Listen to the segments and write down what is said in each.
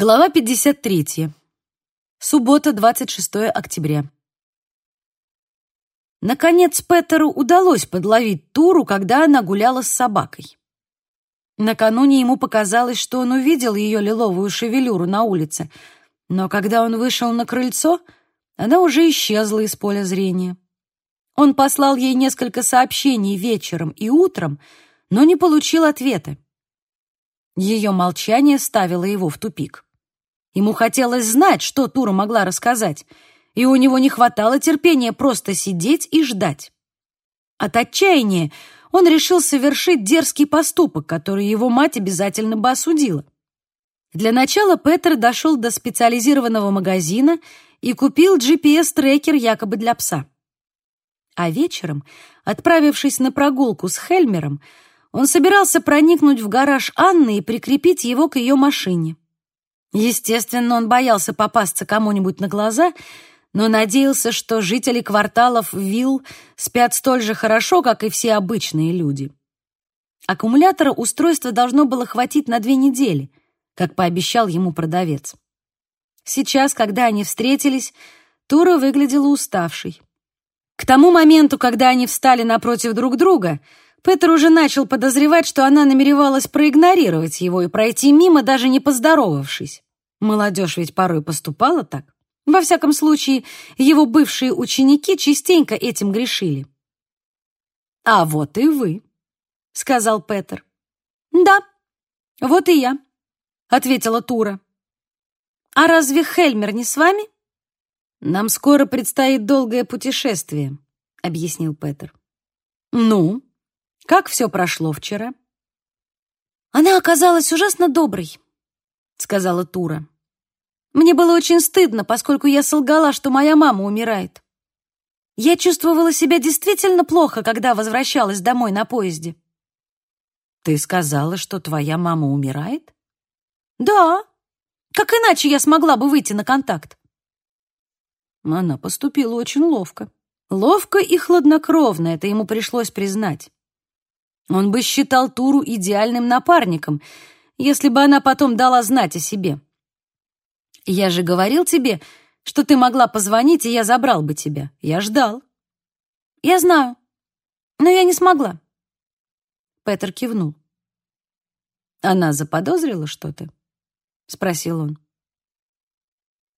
Глава 53. Суббота, 26 октября. Наконец Петеру удалось подловить Туру, когда она гуляла с собакой. Накануне ему показалось, что он увидел ее лиловую шевелюру на улице, но когда он вышел на крыльцо, она уже исчезла из поля зрения. Он послал ей несколько сообщений вечером и утром, но не получил ответа. Ее молчание ставило его в тупик. Ему хотелось знать, что Тура могла рассказать, и у него не хватало терпения просто сидеть и ждать. От отчаяния он решил совершить дерзкий поступок, который его мать обязательно бы осудила. Для начала Петер дошел до специализированного магазина и купил GPS-трекер якобы для пса. А вечером, отправившись на прогулку с Хельмером, он собирался проникнуть в гараж Анны и прикрепить его к ее машине. Естественно, он боялся попасться кому-нибудь на глаза, но надеялся, что жители кварталов Вилл спят столь же хорошо, как и все обычные люди. Аккумулятора устройства должно было хватить на две недели, как пообещал ему продавец. Сейчас, когда они встретились, Тура выглядела уставшей. К тому моменту, когда они встали напротив друг друга — Петр уже начал подозревать, что она намеревалась проигнорировать его и пройти мимо, даже не поздоровавшись. Молодежь ведь порой поступала так. Во всяком случае, его бывшие ученики частенько этим грешили. «А вот и вы», — сказал Петр. «Да, вот и я», — ответила Тура. «А разве Хельмер не с вами?» «Нам скоро предстоит долгое путешествие», — объяснил Петр. «Ну, как все прошло вчера?» «Она оказалась ужасно доброй», — сказала Тура. «Мне было очень стыдно, поскольку я солгала, что моя мама умирает. Я чувствовала себя действительно плохо, когда возвращалась домой на поезде». «Ты сказала, что твоя мама умирает?» «Да. Как иначе я смогла бы выйти на контакт?» Она поступила очень ловко. Ловко и хладнокровно, это ему пришлось признать. Он бы считал Туру идеальным напарником, если бы она потом дала знать о себе. Я же говорил тебе, что ты могла позвонить, и я забрал бы тебя. Я ждал. Я знаю, но я не смогла. Петер кивнул. Она заподозрила что-то? Спросил он.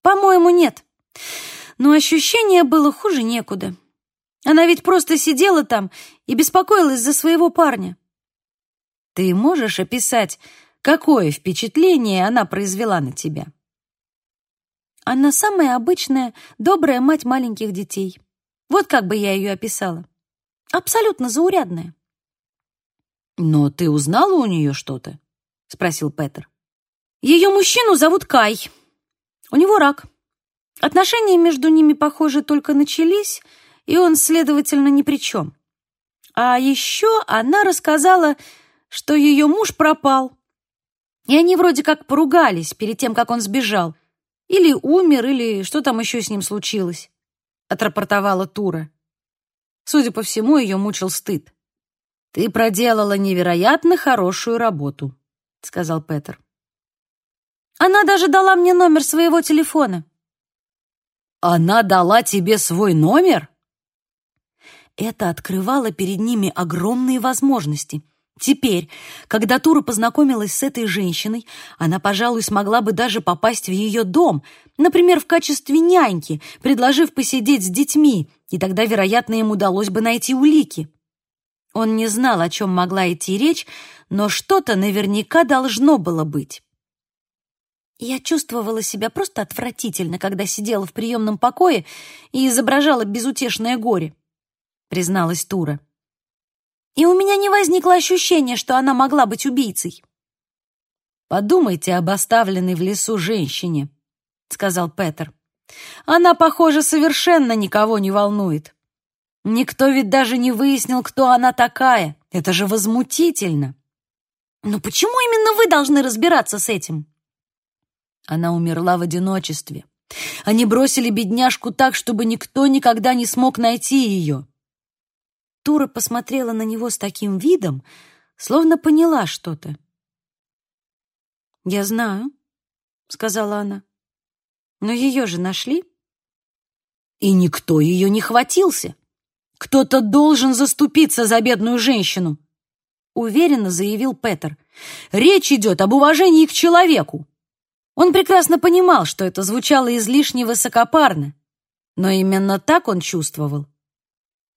По-моему, нет. Но ощущение было хуже некуда. Она ведь просто сидела там и беспокоилась за своего парня. Ты можешь описать, какое впечатление она произвела на тебя? Она самая обычная, добрая мать маленьких детей. Вот как бы я ее описала. Абсолютно заурядная. «Но ты узнала у нее что-то?» — спросил Петер. «Ее мужчину зовут Кай. У него рак. Отношения между ними, похоже, только начались, и он, следовательно, ни при чем. А еще она рассказала, что ее муж пропал. И они вроде как поругались перед тем, как он сбежал. Или умер, или что там еще с ним случилось, — отрапортовала Тура. Судя по всему, ее мучил стыд. «Ты проделала невероятно хорошую работу», — сказал Петер. «Она даже дала мне номер своего телефона». «Она дала тебе свой номер?» Это открывало перед ними огромные возможности. Теперь, когда Тура познакомилась с этой женщиной, она, пожалуй, смогла бы даже попасть в ее дом, например, в качестве няньки, предложив посидеть с детьми, и тогда, вероятно, им удалось бы найти улики. Он не знал, о чем могла идти речь, но что-то наверняка должно было быть. Я чувствовала себя просто отвратительно, когда сидела в приемном покое и изображала безутешное горе призналась Тура. И у меня не возникло ощущения, что она могла быть убийцей. Подумайте об оставленной в лесу женщине, сказал Петер. Она, похоже, совершенно никого не волнует. Никто ведь даже не выяснил, кто она такая. Это же возмутительно. Но почему именно вы должны разбираться с этим? Она умерла в одиночестве. Они бросили бедняжку так, чтобы никто никогда не смог найти ее. Тура посмотрела на него с таким видом, словно поняла что-то. «Я знаю», сказала она. «Но ее же нашли?» «И никто ее не хватился. Кто-то должен заступиться за бедную женщину», уверенно заявил Петер. «Речь идет об уважении к человеку». Он прекрасно понимал, что это звучало излишне высокопарно, но именно так он чувствовал.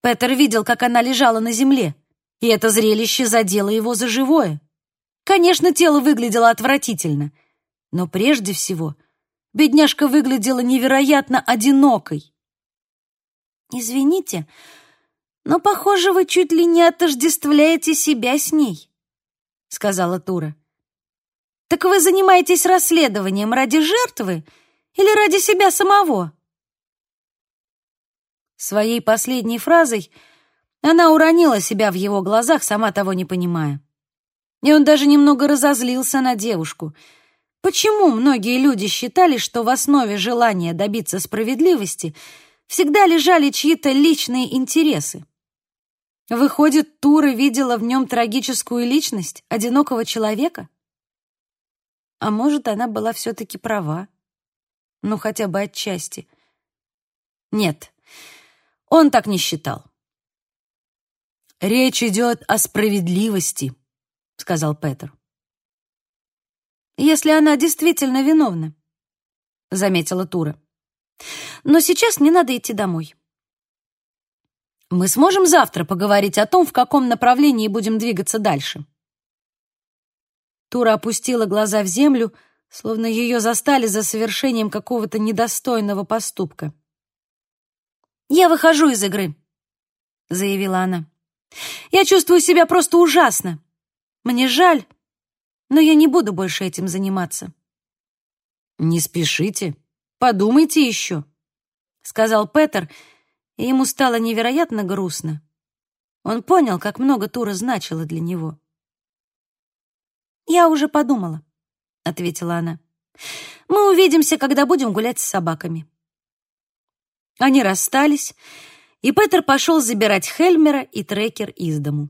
Петер видел, как она лежала на земле, и это зрелище задело его за живое. Конечно, тело выглядело отвратительно, но прежде всего бедняжка выглядела невероятно одинокой. «Извините, но, похоже, вы чуть ли не отождествляете себя с ней», — сказала Тура. «Так вы занимаетесь расследованием ради жертвы или ради себя самого?» Своей последней фразой она уронила себя в его глазах, сама того не понимая. И он даже немного разозлился на девушку. Почему многие люди считали, что в основе желания добиться справедливости всегда лежали чьи-то личные интересы? Выходит, Тура видела в нем трагическую личность одинокого человека? А может, она была все-таки права? Ну, хотя бы отчасти. Нет, он так не считал. «Речь идет о справедливости», — сказал Петер. «Если она действительно виновна», — заметила Тура. «Но сейчас мне надо идти домой». «Мы сможем завтра поговорить о том, в каком направлении будем двигаться дальше». Тура опустила глаза в землю, словно ее застали за совершением какого-то недостойного поступка. «Я выхожу из игры», — заявила она. «Я чувствую себя просто ужасно. Мне жаль, но я не буду больше этим заниматься». «Не спешите, подумайте еще», — сказал Петер, и ему стало невероятно грустно. Он понял, как много Тура значила для него. «Я уже подумала», — ответила она. «Мы увидимся, когда будем гулять с собаками». Они расстались, и Петер пошел забирать Хельмера и трекер из дому.